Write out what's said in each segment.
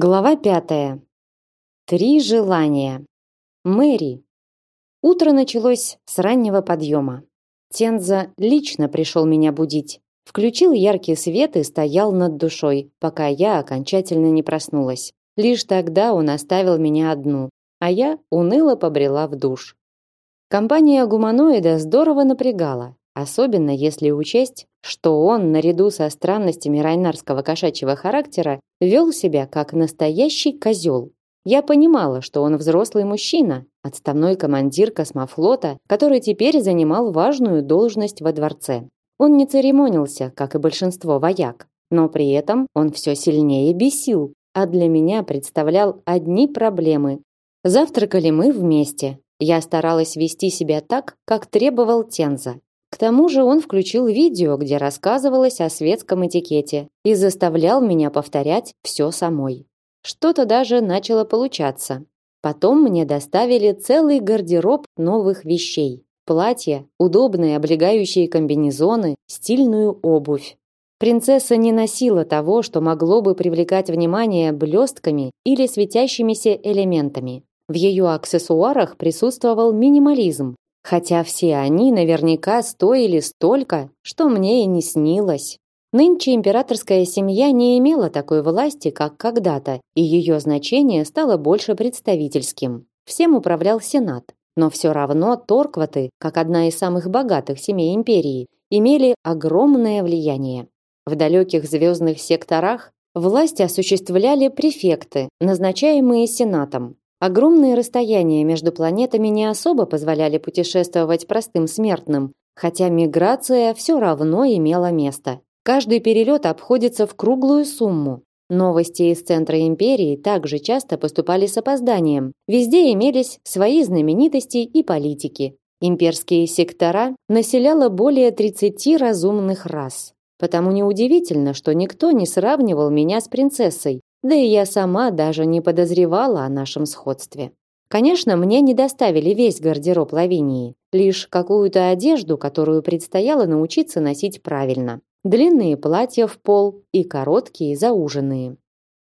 Глава пятая. Три желания. Мэри. Утро началось с раннего подъема. Тенза лично пришел меня будить. Включил яркий свет и стоял над душой, пока я окончательно не проснулась. Лишь тогда он оставил меня одну, а я уныло побрела в душ. Компания гуманоида здорово напрягала, особенно если учесть, что он, наряду со странностями райнарского кошачьего характера, вел себя как настоящий козел. Я понимала, что он взрослый мужчина, отставной командир космофлота, который теперь занимал важную должность во дворце. Он не церемонился, как и большинство вояк, но при этом он все сильнее бесил, а для меня представлял одни проблемы. Завтракали мы вместе. Я старалась вести себя так, как требовал Тенза, к тому же он включил видео, где рассказывалось о светском этикете и заставлял меня повторять все самой. Что-то даже начало получаться. Потом мне доставили целый гардероб новых вещей. Платья, удобные облегающие комбинезоны, стильную обувь. Принцесса не носила того, что могло бы привлекать внимание блестками или светящимися элементами. В ее аксессуарах присутствовал минимализм, хотя все они наверняка стоили столько, что мне и не снилось. Нынче императорская семья не имела такой власти, как когда-то, и ее значение стало больше представительским. Всем управлял Сенат. Но все равно Торкваты, как одна из самых богатых семей империи, имели огромное влияние. В далеких звездных секторах власть осуществляли префекты, назначаемые Сенатом. Огромные расстояния между планетами не особо позволяли путешествовать простым смертным, хотя миграция все равно имела место. Каждый перелет обходится в круглую сумму. Новости из центра империи также часто поступали с опозданием. Везде имелись свои знаменитости и политики. Имперские сектора населяло более 30 разумных рас. Потому неудивительно, что никто не сравнивал меня с принцессой, да и я сама даже не подозревала о нашем сходстве. Конечно, мне не доставили весь гардероб Лавинии, лишь какую-то одежду, которую предстояло научиться носить правильно. Длинные платья в пол и короткие зауженные.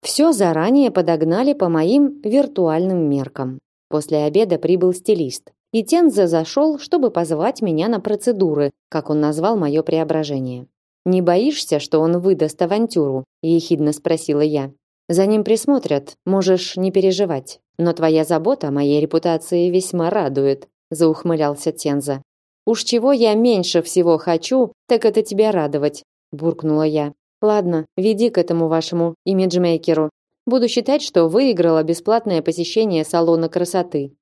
Все заранее подогнали по моим виртуальным меркам. После обеда прибыл стилист. И Тенза зашел, чтобы позвать меня на процедуры, как он назвал мое преображение. «Не боишься, что он выдаст авантюру?» – ехидно спросила я. За ним присмотрят, можешь не переживать. Но твоя забота о моей репутации весьма радует, заухмылялся Тенза. Уж чего я меньше всего хочу, так это тебя радовать, буркнула я. Ладно, веди к этому вашему имиджмейкеру. Буду считать, что выиграла бесплатное посещение салона красоты.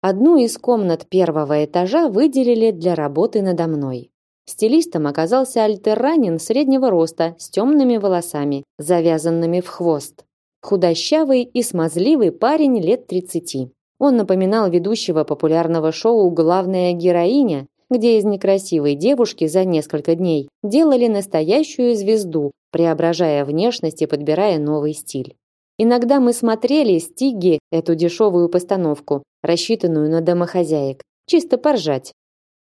Одну из комнат первого этажа выделили для работы надо мной. Стилистом оказался альтерранин среднего роста с темными волосами, завязанными в хвост. Худощавый и смазливый парень лет 30. Он напоминал ведущего популярного шоу «Главная героиня», где из некрасивой девушки за несколько дней делали настоящую звезду, преображая внешность и подбирая новый стиль. Иногда мы смотрели с Тиги эту дешевую постановку, рассчитанную на домохозяек, чисто поржать,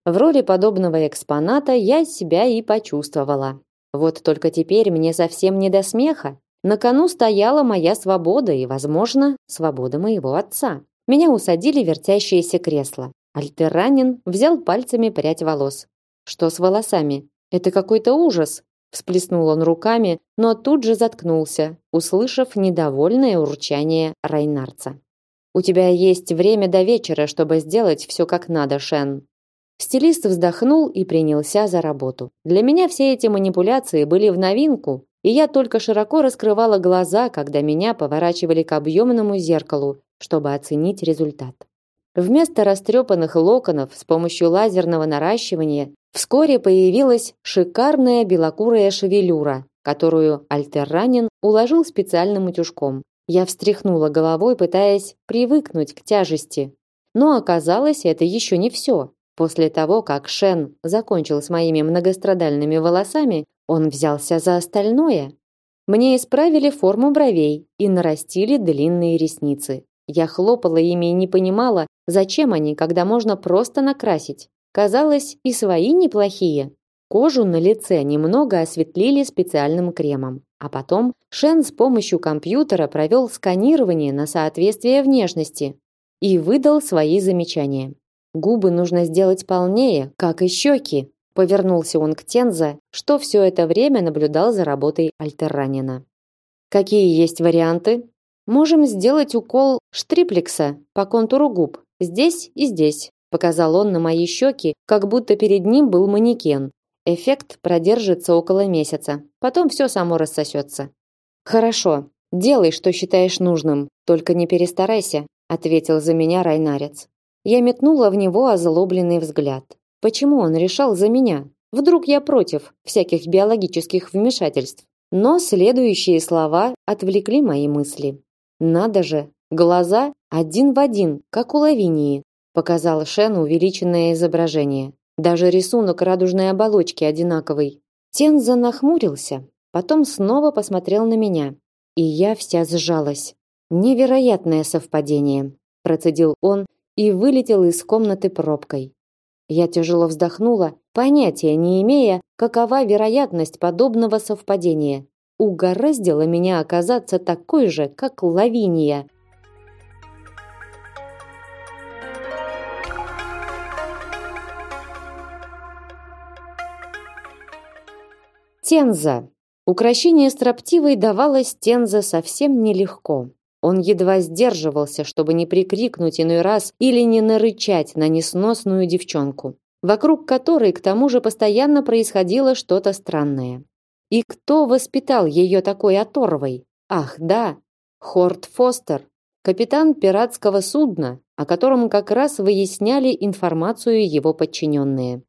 в роли подобного экспоната я себя и почувствовала. Вот только теперь мне совсем не до смеха. На кону стояла моя свобода и, возможно, свобода моего отца. Меня усадили в вертящееся кресло. Альтеранин взял пальцами прядь волос. Что с волосами? Это какой-то ужас. Всплеснул он руками, но тут же заткнулся, услышав недовольное урчание Райнарца. У тебя есть время до вечера, чтобы сделать все как надо, Шен. Стилист вздохнул и принялся за работу. Для меня все эти манипуляции были в новинку, и я только широко раскрывала глаза, когда меня поворачивали к объемному зеркалу, чтобы оценить результат. Вместо растрепанных локонов с помощью лазерного наращивания вскоре появилась шикарная белокурая шевелюра, которую Альтерранин уложил специальным утюжком. Я встряхнула головой, пытаясь привыкнуть к тяжести. Но оказалось, это еще не все. После того, как Шен закончил с моими многострадальными волосами, он взялся за остальное. Мне исправили форму бровей и нарастили длинные ресницы. Я хлопала ими и не понимала, зачем они, когда можно просто накрасить. Казалось, и свои неплохие. Кожу на лице немного осветлили специальным кремом. А потом Шен с помощью компьютера провел сканирование на соответствие внешности и выдал свои замечания. Губы нужно сделать полнее, как и щеки. Повернулся он к Тенза, что все это время наблюдал за работой Альтерранина. Какие есть варианты? Можем сделать укол штриплекса по контуру губ, здесь и здесь, показал он на мои щеки, как будто перед ним был манекен. Эффект продержится около месяца. Потом все само рассосется. Хорошо. Делай, что считаешь нужным, только не перестарайся, ответил за меня Райнарец. Я метнула в него озлобленный взгляд. Почему он решал за меня? Вдруг я против всяких биологических вмешательств? Но следующие слова отвлекли мои мысли. Надо же, глаза один в один, как у Лавинии, показал Шен увеличенное изображение. Даже рисунок радужной оболочки одинаковый. Тенза нахмурился, потом снова посмотрел на меня, и я вся сжалась. Невероятное совпадение, процедил он и вылетел из комнаты пробкой. Я тяжело вздохнула, понятия не имея, какова вероятность подобного совпадения. Угораздило меня оказаться такой же, как Лавиния. Тенза. Укращение строптивой давалось Тенза совсем нелегко. Он едва сдерживался, чтобы не прикрикнуть иной раз или не нарычать на несносную девчонку, вокруг которой к тому же постоянно происходило что-то странное. И кто воспитал ее такой оторвой? Ах, да, Хорт Фостер, капитан пиратского судна, о котором как раз выясняли информацию его подчиненные.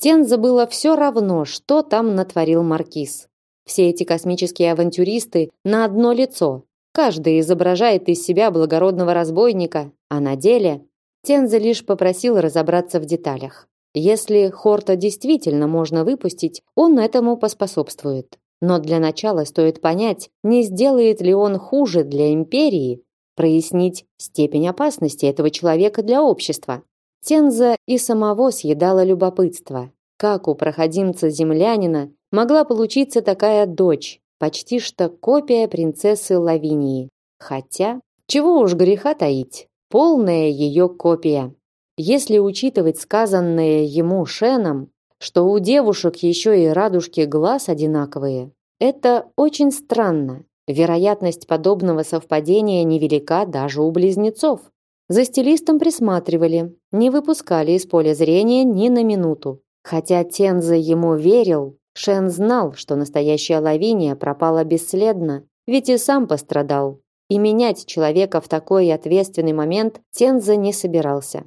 Тенза было все равно, что там натворил маркиз. Все эти космические авантюристы на одно лицо. Каждый изображает из себя благородного разбойника, а на деле Тенза лишь попросил разобраться в деталях. Если Хорта действительно можно выпустить, он этому поспособствует. Но для начала стоит понять, не сделает ли он хуже для империи, прояснить степень опасности этого человека для общества. Тенза и самого съедало любопытство. Как у проходимца-землянина могла получиться такая дочь, почти что копия принцессы Лавинии? Хотя, чего уж греха таить, полная ее копия. Если учитывать сказанное ему Шеном, что у девушек еще и радужки глаз одинаковые, это очень странно. Вероятность подобного совпадения невелика даже у близнецов. За стилистом присматривали, не выпускали из поля зрения ни на минуту. Хотя Тенза ему верил, Шен знал, что настоящая Лавиния пропала бесследно, ведь и сам пострадал. И менять человека в такой ответственный момент Тенза не собирался.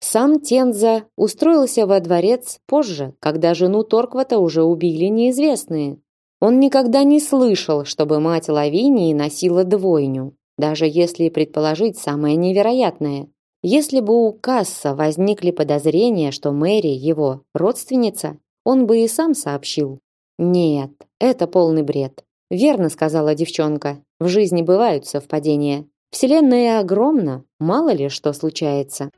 Сам Тенза устроился во дворец позже, когда жену Торквата уже убили неизвестные. Он никогда не слышал, чтобы мать Лавинии носила двойню даже если предположить самое невероятное. Если бы у Касса возникли подозрения, что Мэри его родственница, он бы и сам сообщил. Нет, это полный бред. Верно сказала девчонка. В жизни бывают совпадения. Вселенная огромна, мало ли что случается.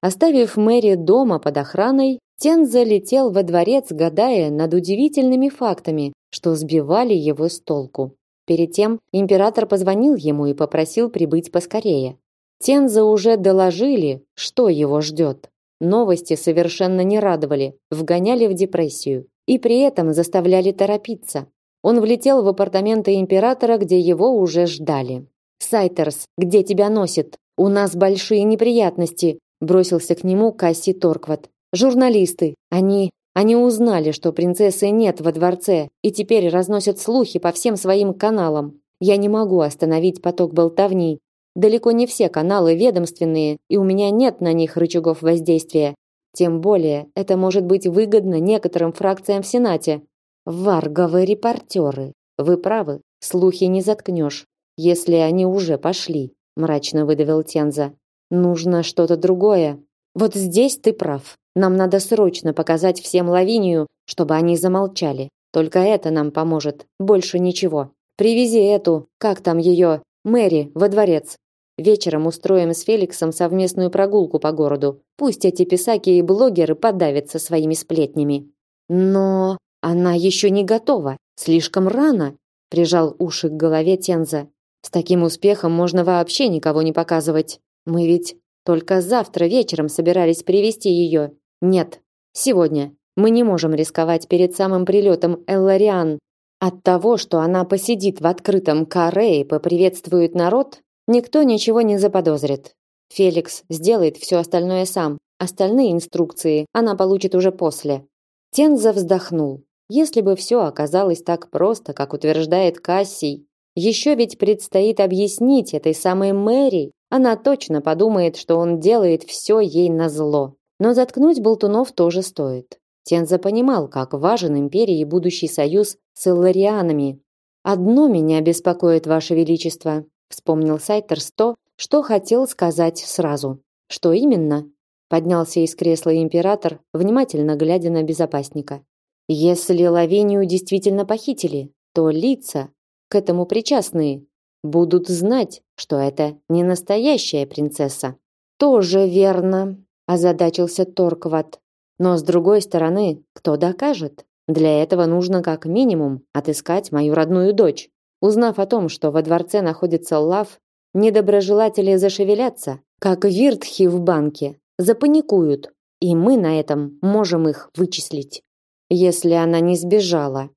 Оставив Мэри дома под охраной, Тен залетел во дворец, гадая над удивительными фактами, что сбивали его с толку. Перед тем император позвонил ему и попросил прибыть поскорее. Тенза уже доложили, что его ждет. Новости совершенно не радовали, вгоняли в депрессию и при этом заставляли торопиться. Он влетел в апартаменты императора, где его уже ждали. «Сайтерс, где тебя носит? У нас большие неприятности бросился к нему Касси Торкват. Журналисты, они они узнали, что принцессы нет во дворце, и теперь разносят слухи по всем своим каналам. Я не могу остановить поток болтовни. Далеко не все каналы ведомственные, и у меня нет на них рычагов воздействия. Тем более, это может быть выгодно некоторым фракциям в Сенате. Варговые репортеры. Вы правы, слухи не заткнешь, если они уже пошли, мрачно выдавил Тенза. Нужно что-то другое. Вот здесь ты прав. Нам надо срочно показать всем Лавинию, чтобы они замолчали. Только это нам поможет, больше ничего. Привези эту, как там ее, Мэри, во дворец. Вечером устроим с Феликсом совместную прогулку по городу. Пусть эти писаки и блогеры подавятся своими сплетнями. Но она еще не готова. Слишком рано, прижал уши к голове Тенза. С таким успехом можно вообще никого не показывать. Мы ведь только завтра вечером собирались привести ее. Нет, сегодня. Мы не можем рисковать перед самым прилетом Эллариан. От того, что она посидит в открытом каре и поприветствует народ, никто ничего не заподозрит. Феликс сделает все остальное сам. Остальные инструкции она получит уже после. Тенза вздохнул. Если бы все оказалось так просто, как утверждает Кассий, еще ведь предстоит объяснить этой самой Мэри. Она точно подумает, что он делает все ей назло. Но заткнуть болтунов тоже стоит. Тенза понимал, как важен империи будущий союз с элларианами. «Одно меня беспокоит, Ваше Величество», вспомнил Сайтерс то, что хотел сказать сразу. «Что именно?» Поднялся из кресла император, внимательно глядя на безопасника. Если Лавинию действительно похитили, то лица, к этому причастные, будут знать, что это не настоящая принцесса. Тоже верно, озадачился Торкват. Но с другой стороны, кто докажет? Для этого нужно как минимум отыскать мою родную дочь. Узнав о том, что во дворце находится Лав, недоброжелатели зашевелятся, как виртхи в банке, запаникуют, и мы на этом можем их вычислить. Если она не сбежала.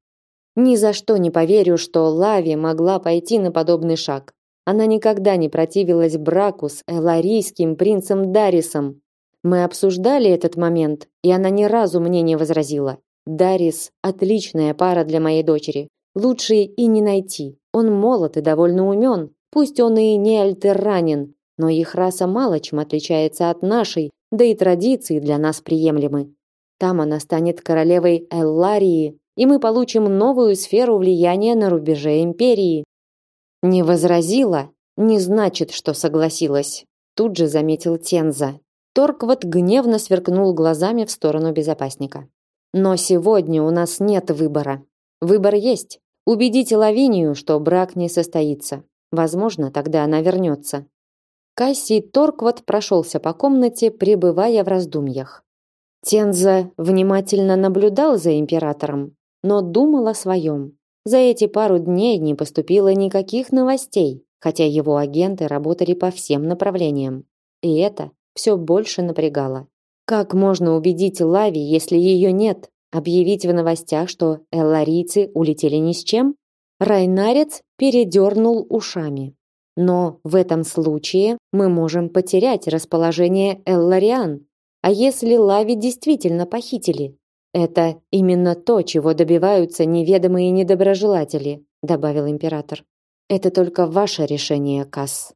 Ни за что не поверю, что Лави могла пойти на подобный шаг. Она никогда не противилась браку с эларийским принцем Дарисом. Мы обсуждали этот момент, и она ни разу мне не возразила. Дарис отличная пара для моей дочери. Лучше и не найти. Он молод и довольно умен. Пусть он и не альтерранин, но их раса мало чем отличается от нашей, да и традиции для нас приемлемы. Там она станет королевой Элларии, и мы получим новую сферу влияния на рубеже империи. Не возразила, не значит, что согласилась. Тут же заметил Тенза. Торкват гневно сверкнул глазами в сторону безопасника. Но сегодня у нас нет выбора. Выбор есть. Убедите Лавинию, что брак не состоится. Возможно, тогда она вернется. Кассий Торкват прошелся по комнате, пребывая в раздумьях. Тенза внимательно наблюдал за императором, но думал о своем. За эти пару дней не поступило никаких новостей, хотя его агенты работали по всем направлениям. И это все больше напрягало. Как можно убедить Лави, если ее нет? Объявить в новостях, что элларийцы улетели ни с чем? Райнарец передернул ушами. Но в этом случае мы можем потерять расположение Эллариан. А если Лави действительно похитили? Это именно то, чего добиваются неведомые недоброжелатели, добавил император. Это только ваше решение, Касс.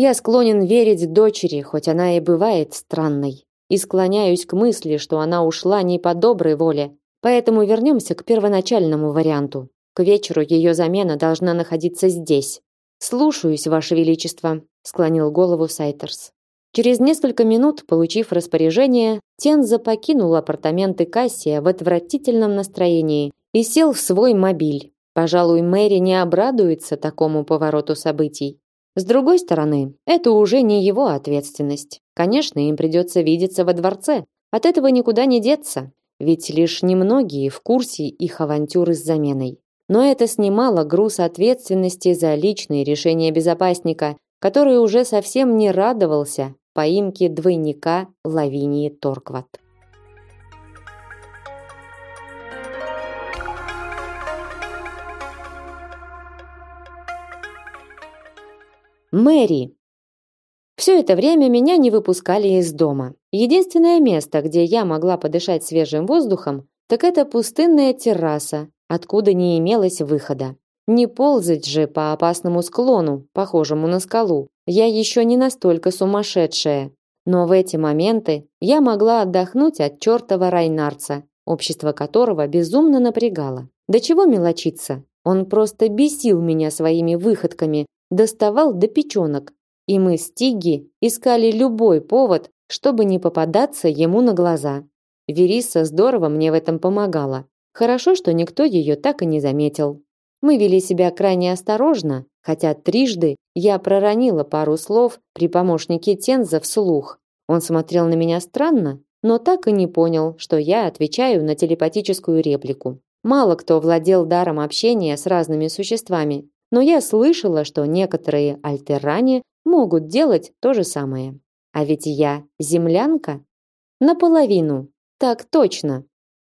Я склонен верить дочери, хоть она и бывает странной, и склоняюсь к мысли, что она ушла не по доброй воле. Поэтому вернемся к первоначальному варианту. К вечеру ее замена должна находиться здесь, Слушаюсь, ваше величество, склонил голову Сайтерс. Через несколько минут, получив распоряжение, Тенза покинул апартаменты Кассия в отвратительном настроении и сел в свой мобиль. Пожалуй, Мэри не обрадуется такому повороту событий. С другой стороны, это уже не его ответственность. Конечно, им придется видеться во дворце. От этого никуда не деться, ведь лишь немногие в курсе их авантюры с заменой но это снимало груз ответственности за личные решения безопасника, который уже совсем не радовался поимке двойника Лавинии Торкват. Мэри. Все это время меня не выпускали из дома. Единственное место, где я могла подышать свежим воздухом, так это пустынная терраса, откуда не имелось выхода. Не ползать же по опасному склону, похожему на скалу. Я еще не настолько сумасшедшая. Но в эти моменты я могла отдохнуть от чертова Райнарца, общество которого безумно напрягало. До чего мелочиться? Он просто бесил меня своими выходками, доставал до печенок. И мы с Тиги искали любой повод, чтобы не попадаться ему на глаза. Вериса здорово мне в этом помогала. Хорошо, что никто ее так и не заметил. Мы вели себя крайне осторожно, хотя трижды я проронила пару слов при помощнике Тенза вслух. Он смотрел на меня странно, но так и не понял, что я отвечаю на телепатическую реплику. Мало кто владел даром общения с разными существами, но я слышала, что некоторые альтерране могут делать то же самое. А ведь я землянка? Наполовину. Так точно.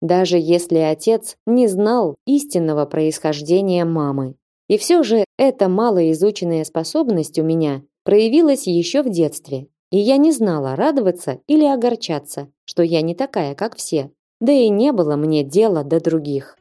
Даже если отец не знал истинного происхождения мамы. И все же эта малоизученная способность у меня проявилась еще в детстве. И я не знала, радоваться или огорчаться, что я не такая, как все. Да и не было мне дела до других.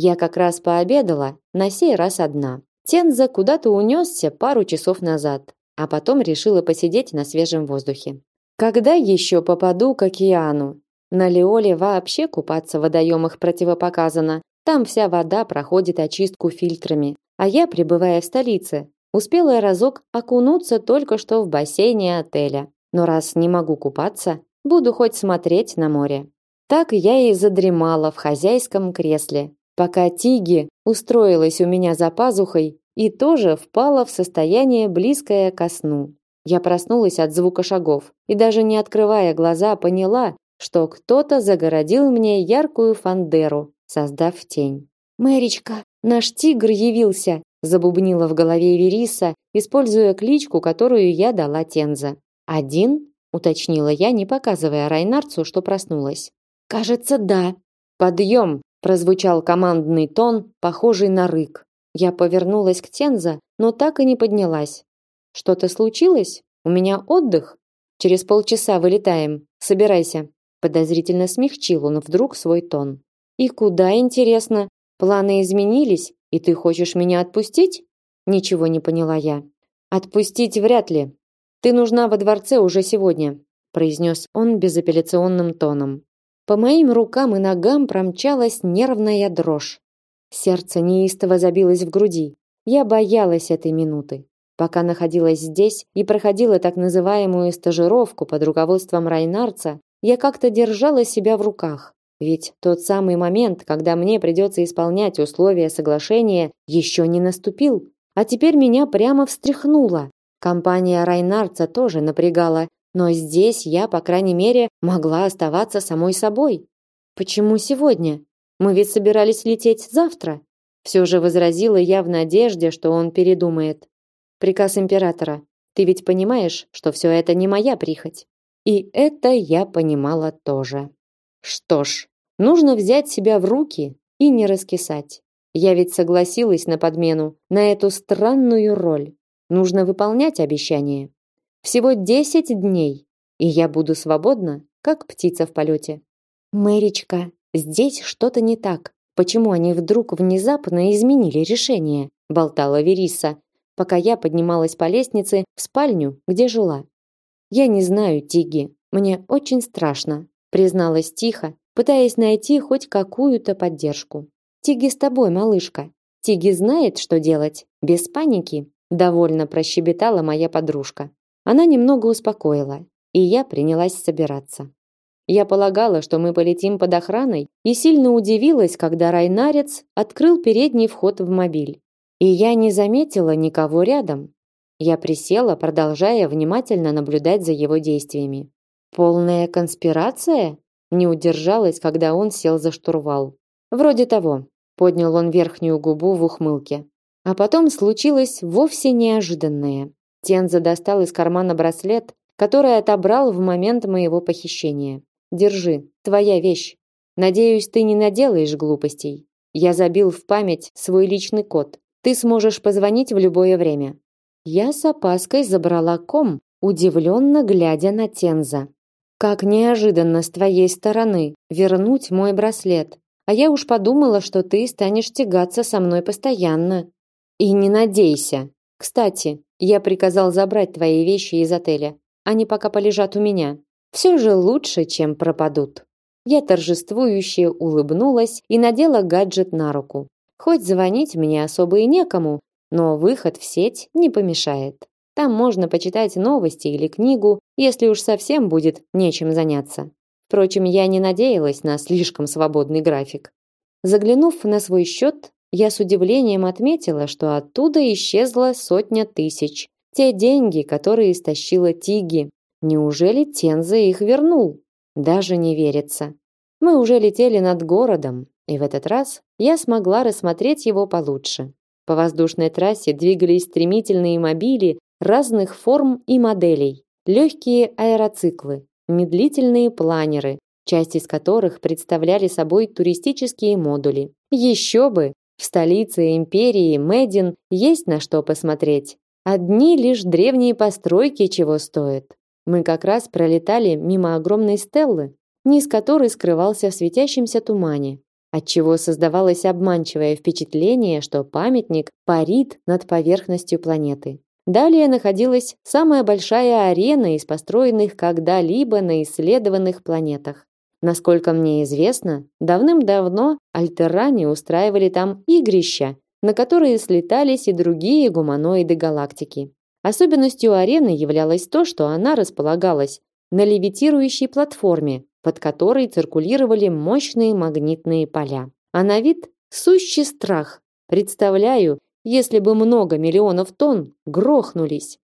Я как раз пообедала, на сей раз одна. Тенза куда-то унесся пару часов назад, а потом решила посидеть на свежем воздухе. Когда еще попаду к океану? На Леоле вообще купаться в водоемах противопоказано. Там вся вода проходит очистку фильтрами. А я, пребывая в столице, успела разок окунуться только что в бассейне отеля. Но раз не могу купаться, буду хоть смотреть на море. Так я и задремала в хозяйском кресле, пока Тиги устроилась у меня за пазухой и тоже впала в состояние близкое ко сну. Я проснулась от звука шагов и даже не открывая глаза поняла, что кто-то загородил мне яркую фандеру, создав тень. «Мэричка, наш тигр явился!» забубнила в голове Вериса, используя кличку, которую я дала Тенза. «Один?» уточнила я, не показывая Райнарцу, что проснулась. «Кажется, да». «Подъем!» Прозвучал командный тон, похожий на рык. Я повернулась к Тенза, но так и не поднялась. Что-то случилось? У меня отдых. Через полчаса вылетаем. Собирайся. Подозрительно смягчил он вдруг свой тон. И куда, интересно? Планы изменились, и ты хочешь меня отпустить? Ничего не поняла я. Отпустить вряд ли. Ты нужна во дворце уже сегодня, произнес он безапелляционным тоном. По моим рукам и ногам промчалась нервная дрожь. Сердце неистово забилось в груди. Я боялась этой минуты. Пока находилась здесь и проходила так называемую стажировку под руководством Райнарца, я как-то держала себя в руках. Ведь тот самый момент, когда мне придется исполнять условия соглашения, еще не наступил. А теперь меня прямо встряхнуло. Компания Райнарца тоже напрягала, но здесь я, по крайней мере, могла оставаться самой собой. Почему сегодня? Мы ведь собирались лететь завтра. Все же возразила я в надежде, что он передумает. Приказ императора. Ты ведь понимаешь, что все это не моя прихоть. И это я понимала тоже. Что ж, нужно взять себя в руки и не раскисать. Я ведь согласилась на подмену, на эту странную роль. Нужно выполнять обещание. Всего десять дней, и я буду свободна, как птица в полете. Мэричка, здесь что-то не так. Почему они вдруг внезапно изменили решение? болтала Вериса, пока я поднималась по лестнице в спальню, где жила. Я не знаю, Тиги, мне очень страшно, призналась тихо, пытаясь найти хоть какую-то поддержку. Тиги с тобой, малышка. Тиги знает, что делать, без паники, довольно прощебетала моя подружка. Она немного успокоила, и я принялась собираться. Я полагала, что мы полетим под охраной, и сильно удивилась, когда Райнарец открыл передний вход в мобиль. И я не заметила никого рядом. Я присела, продолжая внимательно наблюдать за его действиями. Полная конспирация? Не удержалась, когда он сел за штурвал. Вроде того. Поднял он верхнюю губу в ухмылке. А потом случилось вовсе неожиданное. Тенза достал из кармана браслет, который отобрал в момент моего похищения. Держи, твоя вещь. Надеюсь, ты не наделаешь глупостей. Я забил в память свой личный код. Ты сможешь позвонить в любое время. Я с опаской забрала ком, удивленно глядя на Тенза. Как неожиданно с твоей стороны вернуть мой браслет. А я уж подумала, что ты станешь тягаться со мной постоянно. И не надейся. Кстати, я приказал забрать твои вещи из отеля. Они пока полежат у меня. Все же лучше, чем пропадут. Я торжествующе улыбнулась и надела гаджет на руку. Хоть звонить мне особо и некому, но выход в сеть не помешает. Там можно почитать новости или книгу, если уж совсем будет нечем заняться. Впрочем, я не надеялась на слишком свободный график. Заглянув на свой счет, я с удивлением отметила, что оттуда исчезла сотня тысяч. Те деньги, которые стащила Тиги. Неужели Тенза их вернул? Даже не верится. Мы уже летели над городом, и в этот раз я смогла рассмотреть его получше. По воздушной трассе двигались стремительные мобили разных форм и моделей. Легкие аэроциклы, медлительные планеры, часть из которых представляли собой туристические модули. Еще бы, в столице империи Медин есть на что посмотреть. Одни лишь древние постройки чего стоят. Мы как раз пролетали мимо огромной стеллы, низ которой скрывался в светящемся тумане, отчего создавалось обманчивое впечатление, что памятник парит над поверхностью планеты. Далее находилась самая большая арена из построенных когда-либо на исследованных планетах. Насколько мне известно, давным-давно альтеране устраивали там игрища, на которые слетались и другие гуманоиды галактики. Особенностью арены являлось то, что она располагалась на левитирующей платформе, под которой циркулировали мощные магнитные поля. А на вид сущий страх. Представляю, если бы много миллионов тонн грохнулись.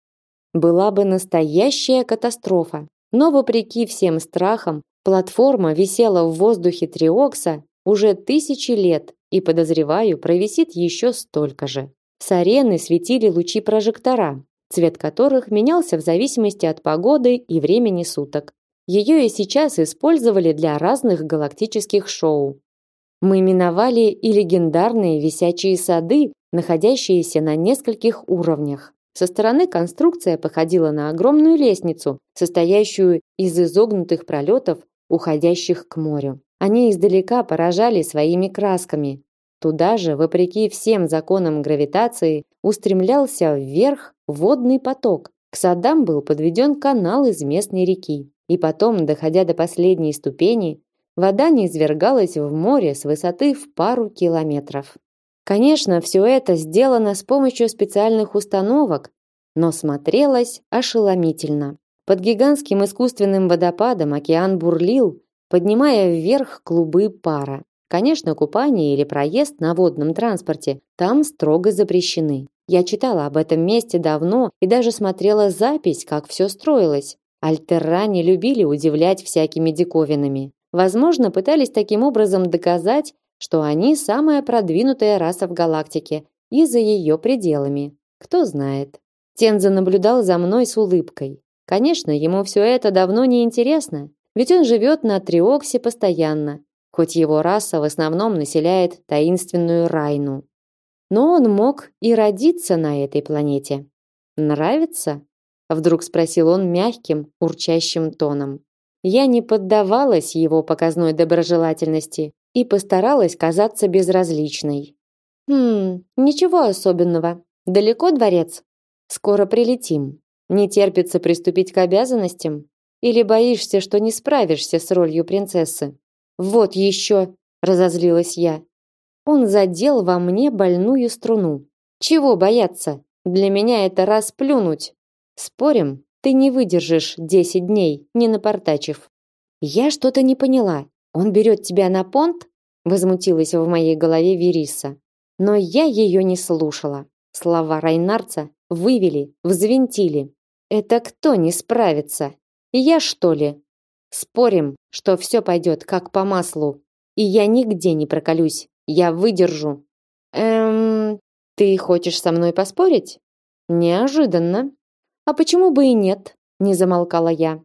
Была бы настоящая катастрофа. Но вопреки всем страхам, Платформа висела в воздухе Триокса уже тысячи лет и, подозреваю, провисит еще столько же. С арены светили лучи прожектора, цвет которых менялся в зависимости от погоды и времени суток. Ее и сейчас использовали для разных галактических шоу. Мы миновали и легендарные висячие сады, находящиеся на нескольких уровнях. Со стороны конструкция походила на огромную лестницу, состоящую из изогнутых пролетов уходящих к морю. Они издалека поражали своими красками. Туда же, вопреки всем законам гравитации, устремлялся вверх водный поток. К садам был подведен канал из местной реки. И потом, доходя до последней ступени, вода низвергалась в море с высоты в пару километров. Конечно, все это сделано с помощью специальных установок, но смотрелось ошеломительно. Под гигантским искусственным водопадом океан бурлил, поднимая вверх клубы пара. Конечно, купание или проезд на водном транспорте там строго запрещены. Я читала об этом месте давно и даже смотрела запись, как все строилось. Альтерране любили удивлять всякими диковинами. Возможно, пытались таким образом доказать, что они самая продвинутая раса в галактике и за ее пределами. Кто знает. Тенза наблюдал за мной с улыбкой. Конечно, ему все это давно не интересно, ведь он живет на Триоксе постоянно, хоть его раса в основном населяет таинственную Райну. Но он мог и родиться на этой планете. Нравится? Вдруг спросил он мягким, урчащим тоном. Я не поддавалась его показной доброжелательности и постаралась казаться безразличной. Хм, ничего особенного. Далеко дворец? Скоро прилетим. Не терпится приступить к обязанностям? Или боишься, что не справишься с ролью принцессы? Вот еще, разозлилась я. Он задел во мне больную струну. Чего бояться? Для меня это расплюнуть. Спорим, ты не выдержишь десять дней, не напортачив. Я что-то не поняла. Он берет тебя на понт? Возмутилась в моей голове Вериса. Но я ее не слушала. Слова Райнарца вывели, взвинтили. Это кто не справится? Я что ли? Спорим, что все пойдет как по маслу, и я нигде не проколюсь. Я выдержу. Эм, ты хочешь со мной поспорить? Неожиданно. А почему бы и нет? Не замолкала я.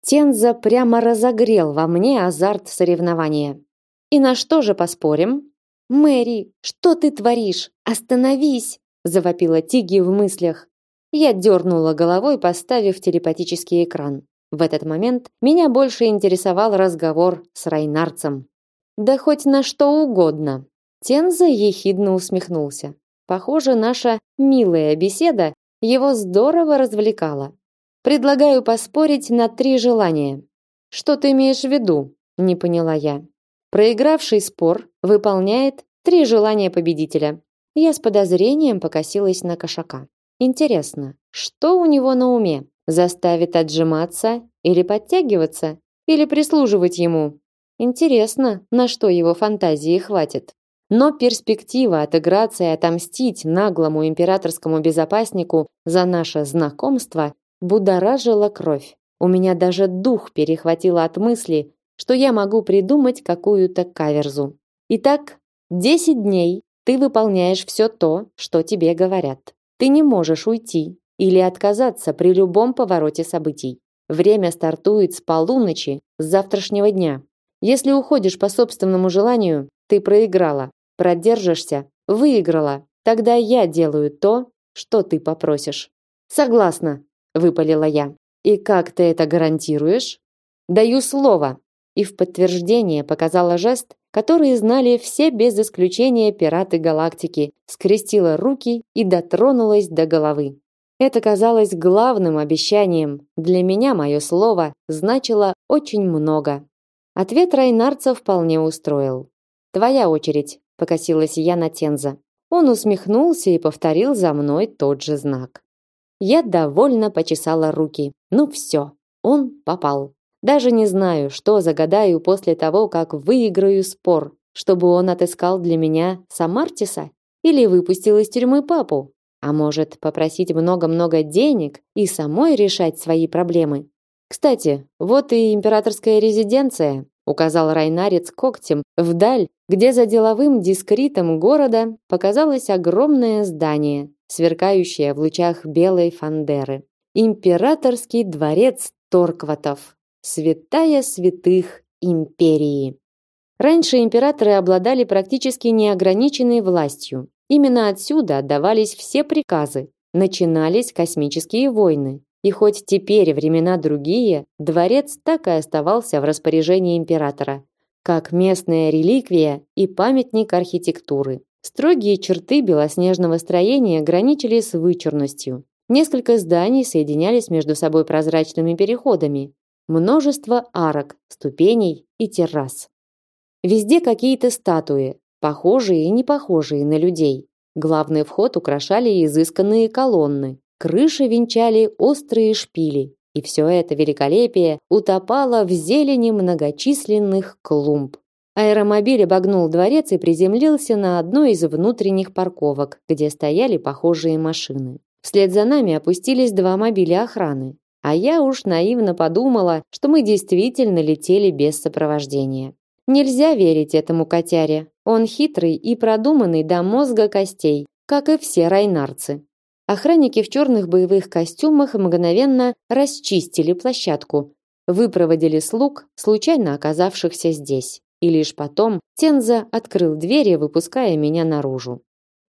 Тенза прямо разогрел во мне азарт соревнования. И на что же поспорим? Мэри, что ты творишь? Остановись, завопила Тиги в мыслях. Я дернула головой, поставив телепатический экран. В этот момент меня больше интересовал разговор с Райнарцем. Да хоть на что угодно. Тенза ехидно усмехнулся. Похоже, наша милая беседа его здорово развлекала. Предлагаю поспорить на три желания. Что ты имеешь в виду? Не поняла я. Проигравший спор выполняет три желания победителя. Я с подозрением покосилась на кошака. Интересно, Что у него на уме? Заставит отжиматься или подтягиваться? Или прислуживать ему? Интересно, на что его фантазии хватит. Но перспектива отыграться и отомстить наглому императорскому безопаснику за наше знакомство будоражила кровь. У меня даже дух перехватило от мысли, что я могу придумать какую-то каверзу. Итак, 10 дней ты выполняешь все то, что тебе говорят. Ты не можешь уйти или отказаться при любом повороте событий. Время стартует с полуночи с завтрашнего дня. Если уходишь по собственному желанию, ты проиграла. Продержишься, выиграла. Тогда я делаю то, что ты попросишь. Согласна, выпалила я. И как ты это гарантируешь? Даю слово. И в подтверждение показала жест, который знали все без исключения пираты галактики, скрестила руки и дотронулась до головы. Это казалось главным обещанием. Для меня мое слово значило очень много. Ответ Райнарца вполне устроил. Твоя очередь, покосилась я на Тенза. Он усмехнулся и повторил за мной тот же знак. Я довольно почесала руки. Ну все, он попал. Даже не знаю, что загадаю после того, как выиграю спор, чтобы он отыскал для меня Самартиса или выпустил из тюрьмы папу. А может, попросить много-много денег и самой решать свои проблемы. Кстати, вот и императорская резиденция, указал Райнарец когтем вдаль, где за деловым дискритом города показалось огромное здание, сверкающее в лучах белой фандеры. Императорский дворец Торкватов. Святая святых империи. Раньше императоры обладали практически неограниченной властью. Именно отсюда отдавались все приказы, начинались космические войны. И хоть теперь времена другие, дворец так и оставался в распоряжении императора, как местная реликвия и памятник архитектуры. Строгие черты белоснежного строения граничили с вычурностью. Несколько зданий соединялись между собой прозрачными переходами. Множество арок, ступеней и террас. Везде какие-то статуи, похожие и не похожие на людей. Главный вход украшали изысканные колонны, крыши венчали острые шпили, и все это великолепие утопало в зелени многочисленных клумб. Аэромобиль обогнул дворец и приземлился на одной из внутренних парковок, где стояли похожие машины. Вслед за нами опустились два мобиля охраны. А я уж наивно подумала, что мы действительно летели без сопровождения. Нельзя верить этому котяре. Он хитрый и продуманный до мозга костей, как и все райнарцы. Охранники в черных боевых костюмах мгновенно расчистили площадку, выпроводили слуг, случайно оказавшихся здесь. И лишь потом Тенза открыл двери, выпуская меня наружу.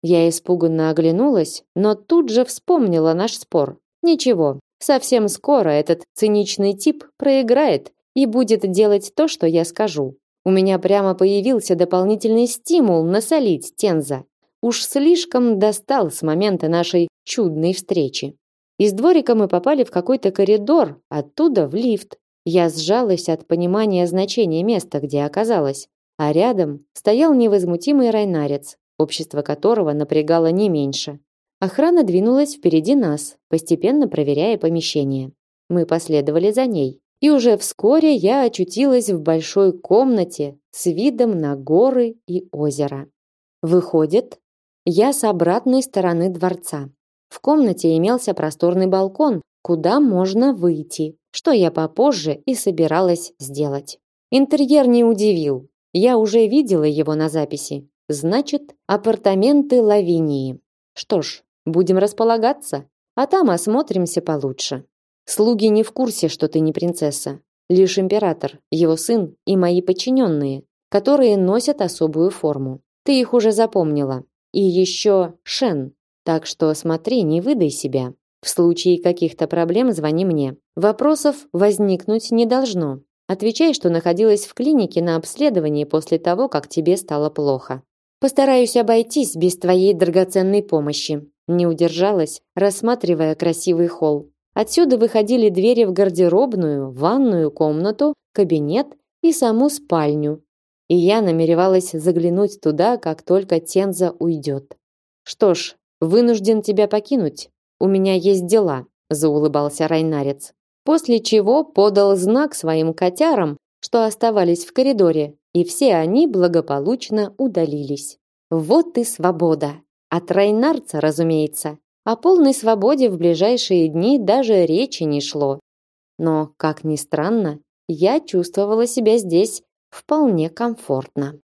Я испуганно оглянулась, но тут же вспомнила наш спор. Ничего, совсем скоро этот циничный тип проиграет и будет делать то, что я скажу. У меня прямо появился дополнительный стимул насолить Тенза. Уж слишком достал с момента нашей чудной встречи. Из дворика мы попали в какой-то коридор, оттуда в лифт. Я сжалась от понимания значения места, где оказалась, а рядом стоял невозмутимый райнарец, общество которого напрягало не меньше. Охрана двинулась впереди нас, постепенно проверяя помещение. Мы последовали за ней. И уже вскоре я очутилась в большой комнате с видом на горы и озеро. Выходит, я с обратной стороны дворца. В комнате имелся просторный балкон, куда можно выйти, что я попозже и собиралась сделать. Интерьер не удивил. Я уже видела его на записи. Значит, апартаменты Лавинии. Что ж, будем располагаться, а там осмотримся получше. Слуги не в курсе, что ты не принцесса. Лишь император, его сын и мои подчиненные, которые носят особую форму. Ты их уже запомнила. И еще Шен. Так что смотри, не выдай себя. В случае каких-то проблем звони мне. Вопросов возникнуть не должно. Отвечай, что находилась в клинике на обследовании после того, как тебе стало плохо. Постараюсь обойтись без твоей драгоценной помощи. Не удержалась, рассматривая красивый холл. Отсюда выходили двери в гардеробную, ванную комнату, кабинет и саму спальню. И я намеревалась заглянуть туда, как только Тенза уйдет. Что ж, вынужден тебя покинуть. У меня есть дела, заулыбался Райнарец. После чего подал знак своим котярам, что оставались в коридоре, и все они благополучно удалились. Вот и свобода. От Райнарца, разумеется. О полной свободе в ближайшие дни даже речи не шло. Но, как ни странно, я чувствовала себя здесь вполне комфортно.